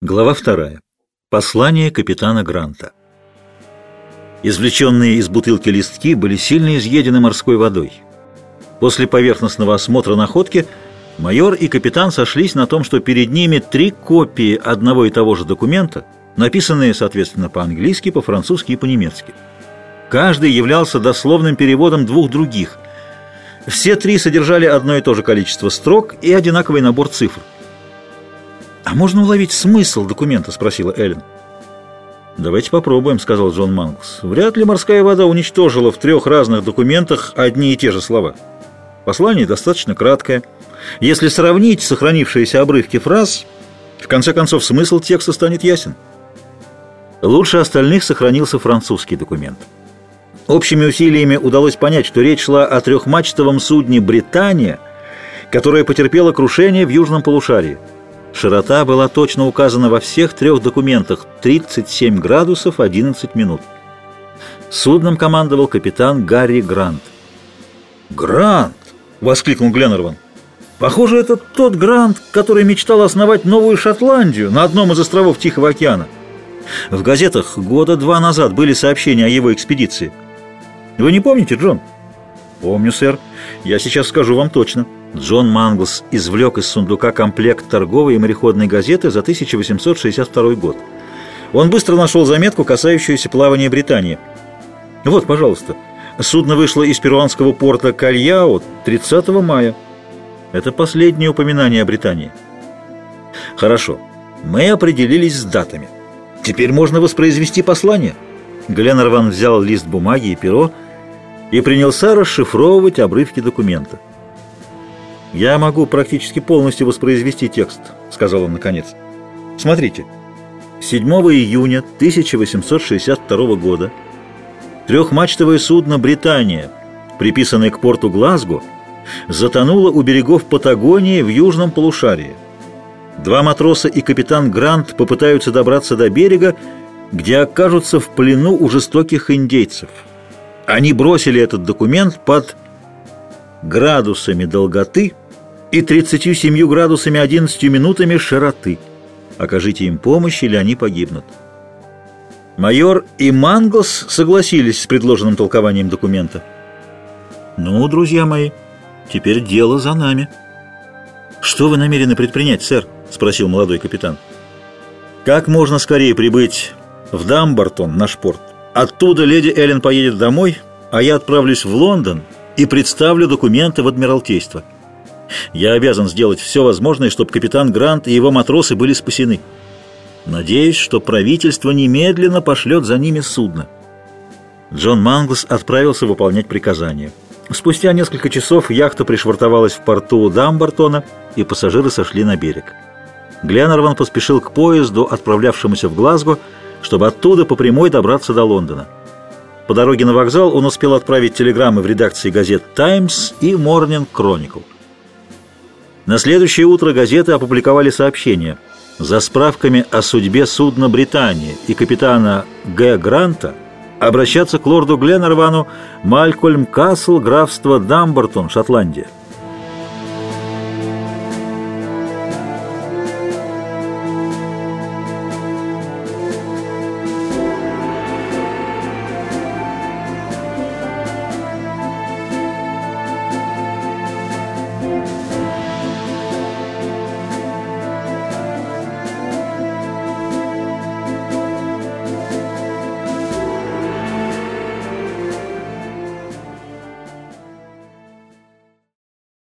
Глава вторая. Послание капитана Гранта. Извлеченные из бутылки листки были сильно изъедены морской водой. После поверхностного осмотра находки майор и капитан сошлись на том, что перед ними три копии одного и того же документа, написанные, соответственно, по-английски, по-французски и по-немецки. Каждый являлся дословным переводом двух других. Все три содержали одно и то же количество строк и одинаковый набор цифр – «А можно уловить смысл документа?» – спросила Эллен. «Давайте попробуем», – сказал Джон Манглс. «Вряд ли морская вода уничтожила в трех разных документах одни и те же слова. Послание достаточно краткое. Если сравнить сохранившиеся обрывки фраз, в конце концов смысл текста станет ясен». Лучше остальных сохранился французский документ. Общими усилиями удалось понять, что речь шла о трехмачтовом судне «Британия», которое потерпело крушение в южном полушарии. Широта была точно указана во всех трех документах – 37 градусов 11 минут. Судном командовал капитан Гарри Грант. «Грант!» – воскликнул Гленнерван. «Похоже, это тот Грант, который мечтал основать Новую Шотландию на одном из островов Тихого океана. В газетах года два назад были сообщения о его экспедиции. Вы не помните, Джон?» «Помню, сэр. Я сейчас скажу вам точно». Джон Манглс извлек из сундука комплект торговой и мореходной газеты за 1862 год. Он быстро нашел заметку, касающуюся плавания Британии. «Вот, пожалуйста. Судно вышло из перуанского порта Кальяо 30 мая. Это последнее упоминание о Британии». «Хорошо. Мы определились с датами. Теперь можно воспроизвести послание». Гленнерван взял лист бумаги и перо и принялся расшифровывать обрывки документа. «Я могу практически полностью воспроизвести текст», — сказал он наконец. «Смотрите. 7 июня 1862 года трехмачтовое судно «Британия», приписанное к порту Глазго, затонуло у берегов Патагонии в южном полушарии. Два матроса и капитан Грант попытаются добраться до берега, где окажутся в плену у жестоких индейцев. Они бросили этот документ под градусами долготы и 37 градусами 11 минутами широты. Окажите им помощь, или они погибнут. Майор и Манглс согласились с предложенным толкованием документа. «Ну, друзья мои, теперь дело за нами». «Что вы намерены предпринять, сэр?» — спросил молодой капитан. «Как можно скорее прибыть в Дамбартон, наш порт. Оттуда леди Эллен поедет домой, а я отправлюсь в Лондон и представлю документы в Адмиралтейство. Я обязан сделать все возможное, чтобы капитан Грант и его матросы были спасены. Надеюсь, что правительство немедленно пошлет за ними судно. Джон Манглс отправился выполнять приказание. Спустя несколько часов яхта пришвартовалась в порту Дамбартона, и пассажиры сошли на берег. Гленнерван поспешил к поезду, отправлявшемуся в Глазго, чтобы оттуда по прямой добраться до Лондона. По дороге на вокзал он успел отправить телеграммы в редакции газет «Таймс» и «Морнинг Кроникл». На следующее утро газеты опубликовали сообщение. За справками о судьбе судна «Британия» и капитана Г. Гранта обращаться к лорду Гленнервану Малькольм Касл, графство Дамбертон, Шотландия.